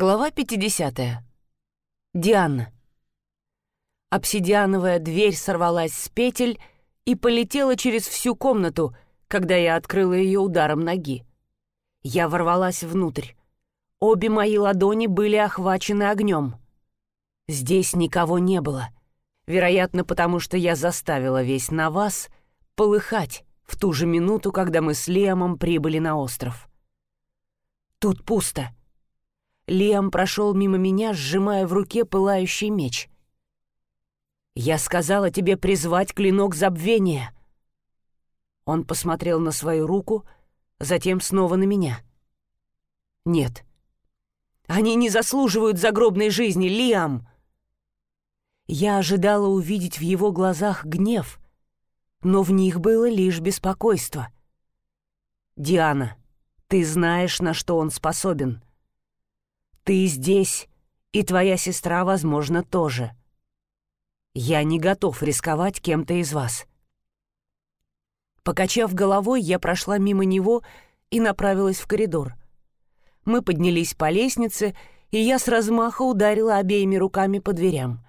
Глава 50. Диана. Обсидиановая дверь сорвалась с петель и полетела через всю комнату, когда я открыла ее ударом ноги. Я ворвалась внутрь. Обе мои ладони были охвачены огнем. Здесь никого не было. Вероятно, потому что я заставила весь на вас полыхать в ту же минуту, когда мы с Лиамом прибыли на остров. Тут пусто. Лиам прошел мимо меня, сжимая в руке пылающий меч. «Я сказала тебе призвать клинок забвения!» Он посмотрел на свою руку, затем снова на меня. «Нет. Они не заслуживают загробной жизни, Лиам!» Я ожидала увидеть в его глазах гнев, но в них было лишь беспокойство. «Диана, ты знаешь, на что он способен. Ты здесь, и твоя сестра, возможно, тоже. Я не готов рисковать кем-то из вас. Покачав головой, я прошла мимо него и направилась в коридор. Мы поднялись по лестнице, и я с размаха ударила обеими руками по дверям.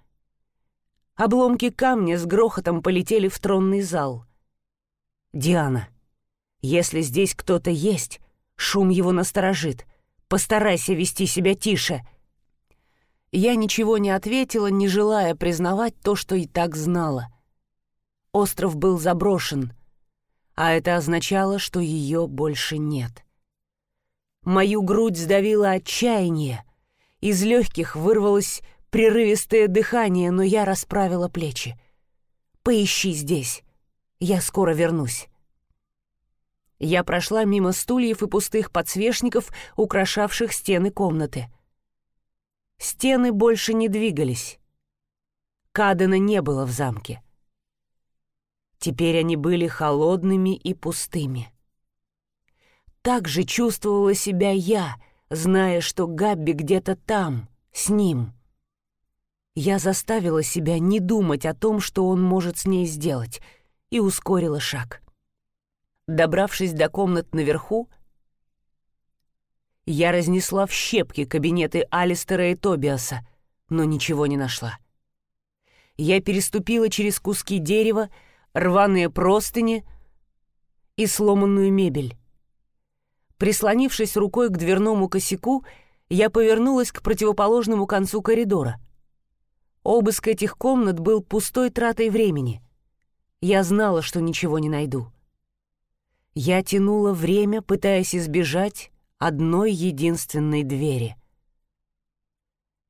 Обломки камня с грохотом полетели в тронный зал. «Диана, если здесь кто-то есть, шум его насторожит. Постарайся вести себя тише». Я ничего не ответила, не желая признавать то, что и так знала. Остров был заброшен, а это означало, что ее больше нет. Мою грудь сдавило отчаяние. Из легких вырвалось прерывистое дыхание, но я расправила плечи. «Поищи здесь. Я скоро вернусь». Я прошла мимо стульев и пустых подсвечников, украшавших стены комнаты. Стены больше не двигались. Кадена не было в замке. Теперь они были холодными и пустыми. Так же чувствовала себя я, зная, что Габби где-то там, с ним. Я заставила себя не думать о том, что он может с ней сделать, и ускорила шаг. Добравшись до комнат наверху, я разнесла в щепки кабинеты Алистера и Тобиаса, но ничего не нашла. Я переступила через куски дерева, рваные простыни и сломанную мебель. Прислонившись рукой к дверному косяку, я повернулась к противоположному концу коридора. Обыск этих комнат был пустой тратой времени. Я знала, что ничего не найду. Я тянула время, пытаясь избежать одной единственной двери.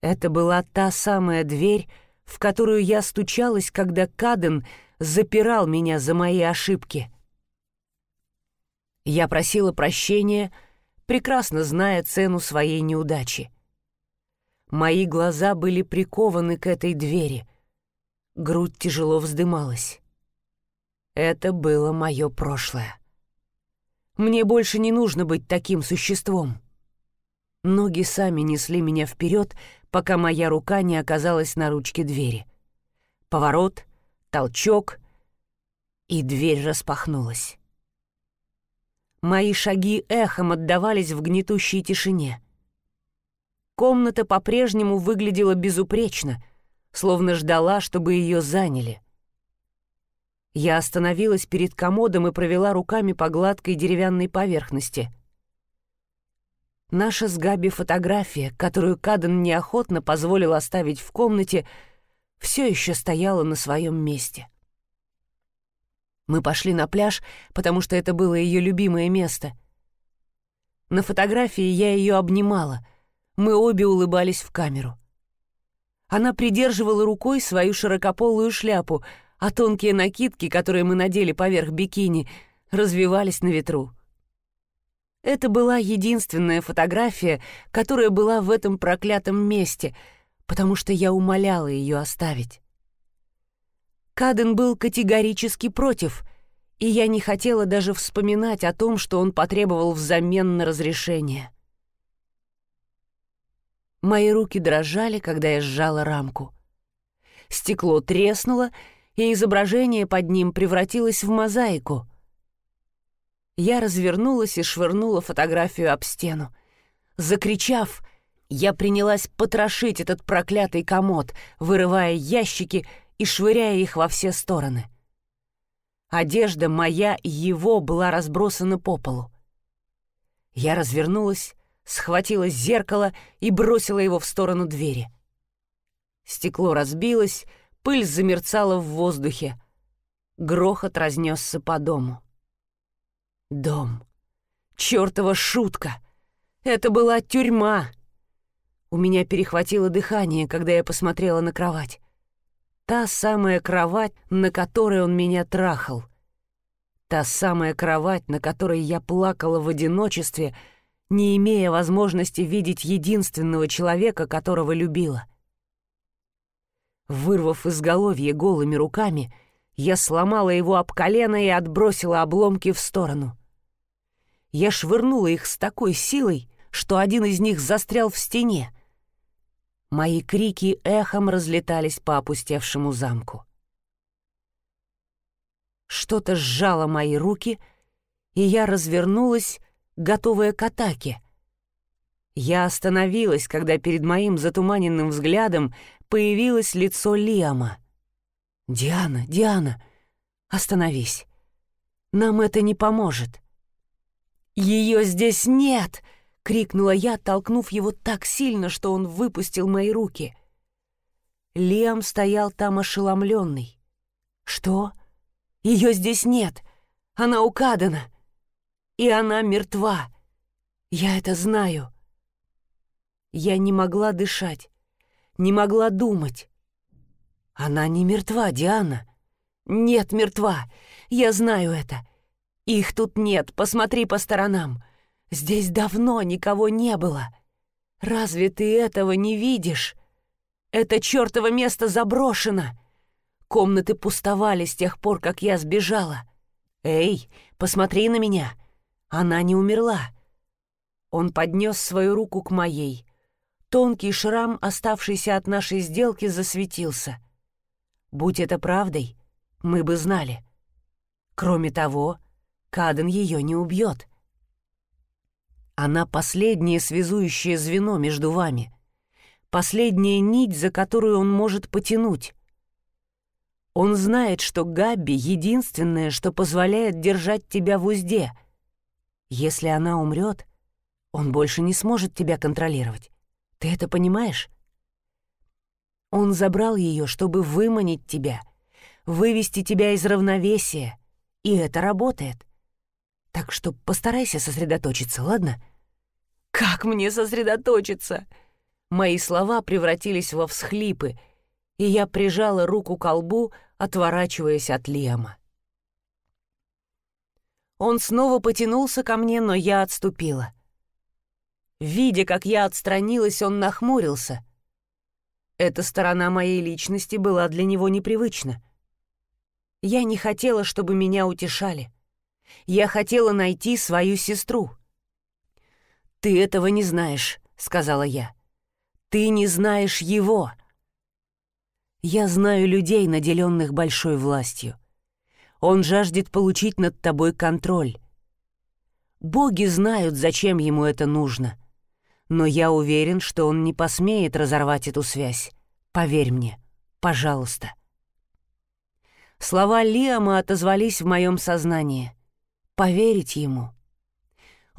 Это была та самая дверь, в которую я стучалась, когда Каден запирал меня за мои ошибки. Я просила прощения, прекрасно зная цену своей неудачи. Мои глаза были прикованы к этой двери. Грудь тяжело вздымалась. Это было мое прошлое. Мне больше не нужно быть таким существом. Ноги сами несли меня вперед, пока моя рука не оказалась на ручке двери. Поворот, толчок, и дверь распахнулась. Мои шаги эхом отдавались в гнетущей тишине. Комната по-прежнему выглядела безупречно, словно ждала, чтобы ее заняли — я остановилась перед комодом и провела руками по гладкой деревянной поверхности. Наша с Габи фотография, которую Каден неохотно позволил оставить в комнате, все еще стояла на своем месте. Мы пошли на пляж, потому что это было ее любимое место. На фотографии я ее обнимала. Мы обе улыбались в камеру. Она придерживала рукой свою широкополую шляпу — а тонкие накидки, которые мы надели поверх бикини, развивались на ветру. Это была единственная фотография, которая была в этом проклятом месте, потому что я умоляла ее оставить. Каден был категорически против, и я не хотела даже вспоминать о том, что он потребовал взамен на разрешение. Мои руки дрожали, когда я сжала рамку. Стекло треснуло, и изображение под ним превратилось в мозаику. Я развернулась и швырнула фотографию об стену. Закричав, Я принялась потрошить этот проклятый комод, вырывая ящики и швыряя их во все стороны. Одежда моя и его была разбросана по полу. Я развернулась, схватила зеркало и бросила его в сторону двери. Стекло разбилось, пыль замерцала в воздухе. Грохот разнесся по дому. Дом. Чёртова шутка! Это была тюрьма! У меня перехватило дыхание, когда я посмотрела на кровать. Та самая кровать, на которой он меня трахал. Та самая кровать, на которой я плакала в одиночестве, не имея возможности видеть единственного человека, которого любила. Вырвав изголовье голыми руками, я сломала его об колено и отбросила обломки в сторону. Я швырнула их с такой силой, что один из них застрял в стене, Мои крики эхом разлетались по опустевшему замку. Что-то сжало мои руки, и я развернулась, готовая к атаке. Я остановилась, когда перед моим затуманенным взглядом появилось лицо Лиама. «Диана, Диана, остановись. Нам это не поможет». «Ее здесь нет!» — крикнула я, толкнув его так сильно, что он выпустил мои руки. Лиам стоял там ошеломленный. «Что? Ее здесь нет. Она у Кадена. И она мертва. Я это знаю». Я не могла дышать, не могла думать. «Она не мертва, Диана». «Нет, мертва. Я знаю это. Их тут нет. Посмотри по сторонам. Здесь давно никого не было. Разве ты этого не видишь? Это чертово место заброшено. Комнаты пустовали с тех пор, как я сбежала. Эй, посмотри на меня. Она не умерла. Он поднес свою руку к моей. Тонкий шрам, оставшийся от нашей сделки, засветился. Будь это правдой, мы бы знали. Кроме того, Каден ее не убьет. Она последнее связующее звено между вами. Последняя нить, за которую он может потянуть. Он знает, что Габби — единственное, что позволяет держать тебя в узде. Если она умрет, он больше не сможет тебя контролировать. Ты это понимаешь? Он забрал ее, чтобы выманить тебя, вывести тебя из равновесия, и это работает. Так что постарайся сосредоточиться, ладно? Как мне сосредоточиться? Мои слова превратились во всхлипы, и я прижала руку к колбу, отворачиваясь от Лема. Он снова потянулся ко мне, но я отступила. Видя, как я отстранилась, он нахмурился. Эта сторона моей личности была для него непривычна. Я не хотела, чтобы меня утешали. Я хотела найти свою сестру. «Ты этого не знаешь», — сказала я. «Ты не знаешь его». Я знаю людей, наделенных большой властью. Он жаждет получить над тобой контроль. Боги знают, зачем ему это нужно. Но я уверен, что он не посмеет разорвать эту связь. Поверь мне, пожалуйста. Слова Лиама отозвались в моем сознании. Поверить ему —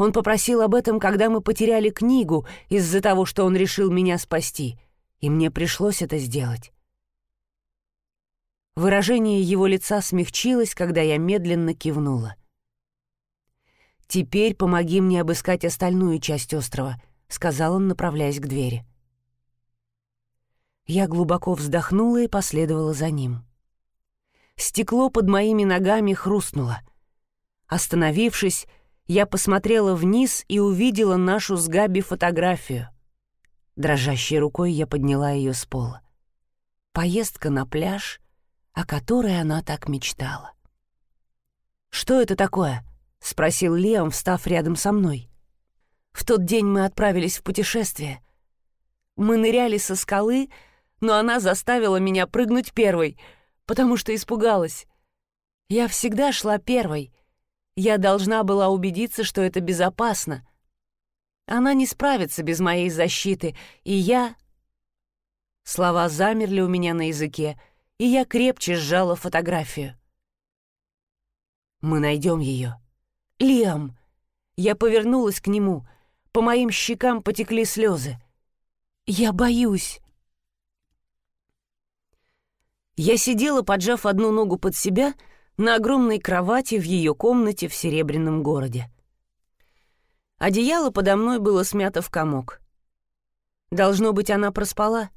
он попросил об этом, когда мы потеряли книгу из-за того, что он решил меня спасти, и мне пришлось это сделать. Выражение его лица смягчилось, когда я медленно кивнула. «Теперь помоги мне обыскать остальную часть острова», — сказал он, направляясь к двери. Я глубоко вздохнула и последовала за ним. Стекло под моими ногами хрустнуло. Остановившись, я посмотрела вниз и увидела нашу с Габи фотографию. Дрожащей рукой я подняла ее с пола. Поездка на пляж, о которой она так мечтала. «Что это такое?» — спросил Леом, встав рядом со мной. «В тот день мы отправились в путешествие. Мы ныряли со скалы, но она заставила меня прыгнуть первой, потому что испугалась. Я всегда шла первой — я должна была убедиться, что это безопасно. Она не справится без моей защиты, и я... Слова замерли у меня на языке, и я крепче сжала фотографию. Мы найдем ее. Лиам! Я повернулась к нему. По моим щекам потекли слезы. Я боюсь. Я сидела, поджав одну ногу под себя, на огромной кровати в ее комнате в Серебряном городе. Одеяло подо мной было смято в комок. Должно быть, она проспала.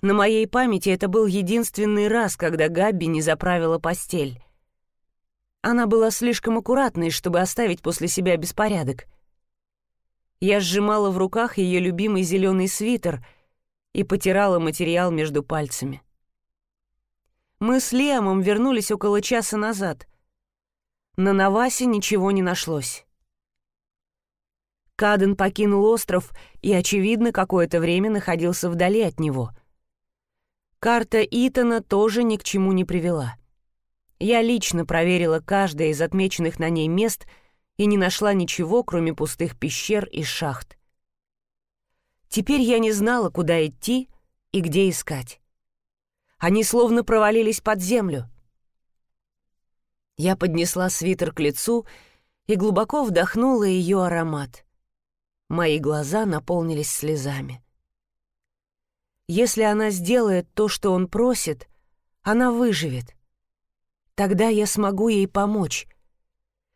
На моей памяти это был единственный раз, когда Габби не заправила постель. Она была слишком аккуратной, чтобы оставить после себя беспорядок. Я сжимала в руках ее любимый зеленый свитер и потирала материал между пальцами. Мы с Лиамом вернулись около часа назад. На Навасе ничего не нашлось. Каден покинул остров и, очевидно, какое-то время находился вдали от него. Карта Итана тоже ни к чему не привела. Я лично проверила каждое из отмеченных на ней мест и не нашла ничего, кроме пустых пещер и шахт. Теперь я не знала, куда идти и где искать. Они словно провалились под землю. Я поднесла свитер к лицу и глубоко вдохнула ее аромат. Мои глаза наполнились слезами. Если она сделает то, что он просит, она выживет. Тогда я смогу ей помочь.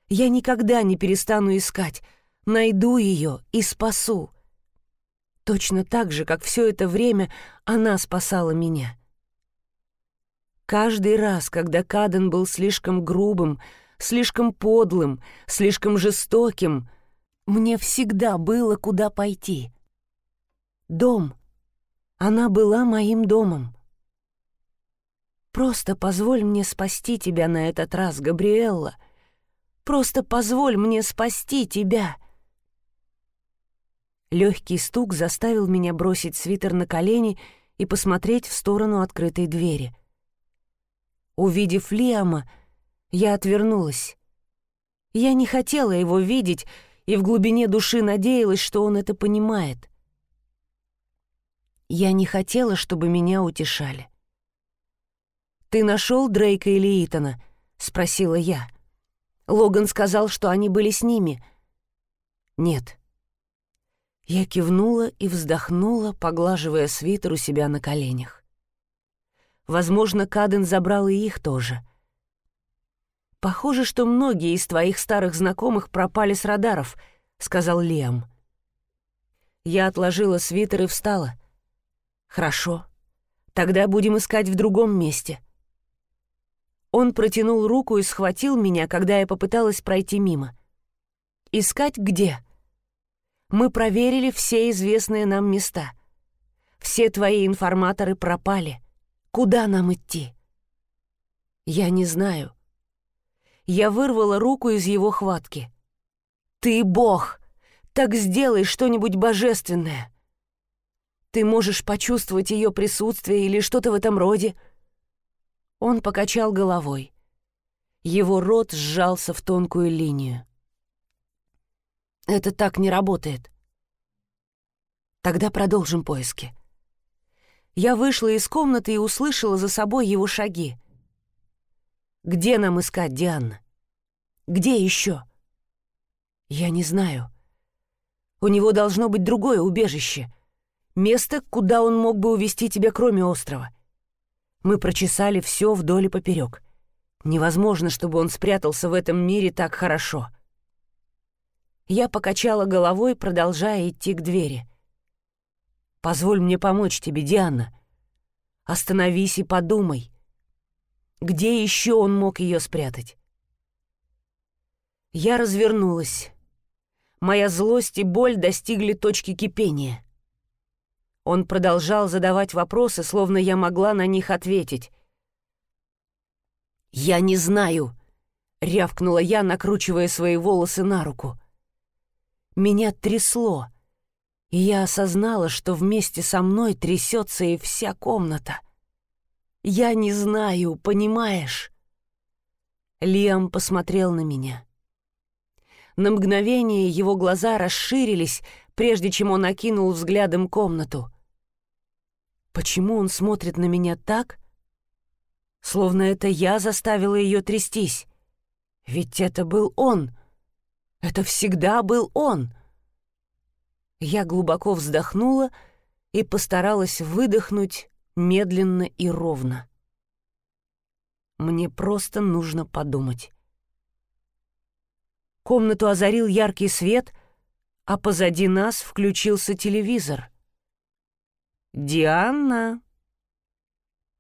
Я никогда не перестану искать, найду ее и спасу. Точно так же, как все это время она спасала меня. Каждый раз, когда Каден был слишком грубым, слишком подлым, слишком жестоким, мне всегда было куда пойти. Дом. Она была моим домом. Просто позволь мне спасти тебя на этот раз, Габриэлла. Просто позволь мне спасти тебя. Легкий стук заставил меня бросить свитер на колени и посмотреть в сторону открытой двери. Увидев Лиама, я отвернулась. Я не хотела его видеть и в глубине души надеялась, что он это понимает. Я не хотела, чтобы меня утешали. «Ты нашел Дрейка или Итана?» — спросила я. Логан сказал, что они были с ними. «Нет». Я кивнула и вздохнула, поглаживая свитер у себя на коленях. Возможно, Каден забрал и их тоже. «Похоже, что многие из твоих старых знакомых пропали с радаров», — сказал Лиам. Я отложила свитер и встала. «Хорошо. Тогда будем искать в другом месте». Он протянул руку и схватил меня, когда я попыталась пройти мимо. «Искать где?» «Мы проверили все известные нам места. Все твои информаторы пропали». Куда нам идти? Я не знаю. Я вырвала руку из его хватки. Ты бог! Так сделай что-нибудь божественное. Ты можешь почувствовать ее присутствие или что-то в этом роде. Он покачал головой. Его рот сжался в тонкую линию. Это так не работает. Тогда продолжим поиски. Я вышла из комнаты и услышала за собой его шаги. «Где нам искать Диана? Где еще?» «Я не знаю. У него должно быть другое убежище. Место, куда он мог бы увести тебя, кроме острова. Мы прочесали все вдоль и поперек. Невозможно, чтобы он спрятался в этом мире так хорошо». Я покачала головой, продолжая идти к двери. Позволь мне помочь тебе, Диана. Остановись и подумай. Где еще он мог ее спрятать? Я развернулась. Моя злость и боль достигли точки кипения. Он продолжал задавать вопросы, словно я могла на них ответить. «Я не знаю», — рявкнула я, накручивая свои волосы на руку. Меня трясло — и я осознала, что вместе со мной трясется и вся комната. Я не знаю, понимаешь? Лиам посмотрел на меня. На мгновение его глаза расширились, прежде чем он окинул взглядом комнату. Почему он смотрит на меня так, словно это я заставила ее трястись? Ведь это был он. Это всегда был он. Я глубоко вздохнула и постаралась выдохнуть медленно и ровно. Мне просто нужно подумать. Комнату озарил яркий свет, а позади нас включился телевизор. «Диана!»